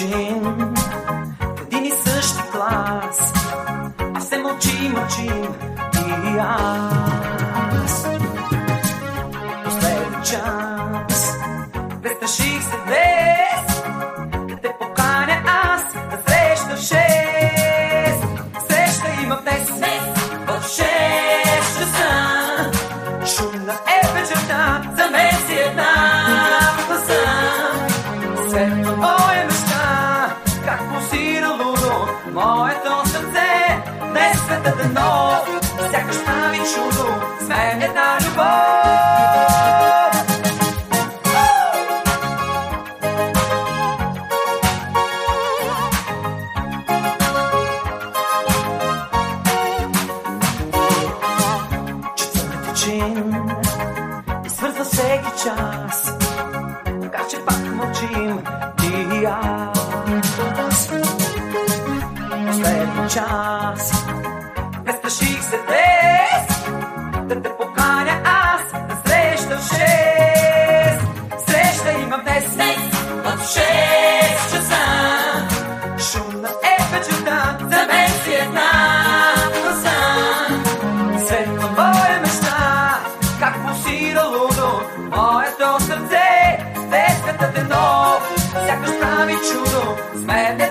начин, в един и същи клас, а се мълчи, мълчим и аз. Последен час, безстраших се днес, да те поканя аз, да среща в шест. Среща има днес, в шест часа, шумна е вечерта, за мен си една. Oh! Сърце, днес светът е нов, сякаш прави чудо, с мен една любов. Четвърти чин и свързва всеки час, така че пак мълчим ти и аз. час. Безпаших се днес, да те поканя аз, да срещам шест. Среща имам днес, днес, от шест часа. Шумна е вечерта, за мен си една гласа. И светла моя мечта, как пулсира моето сърце, деската те нов, сякаш прави чудо, с мен е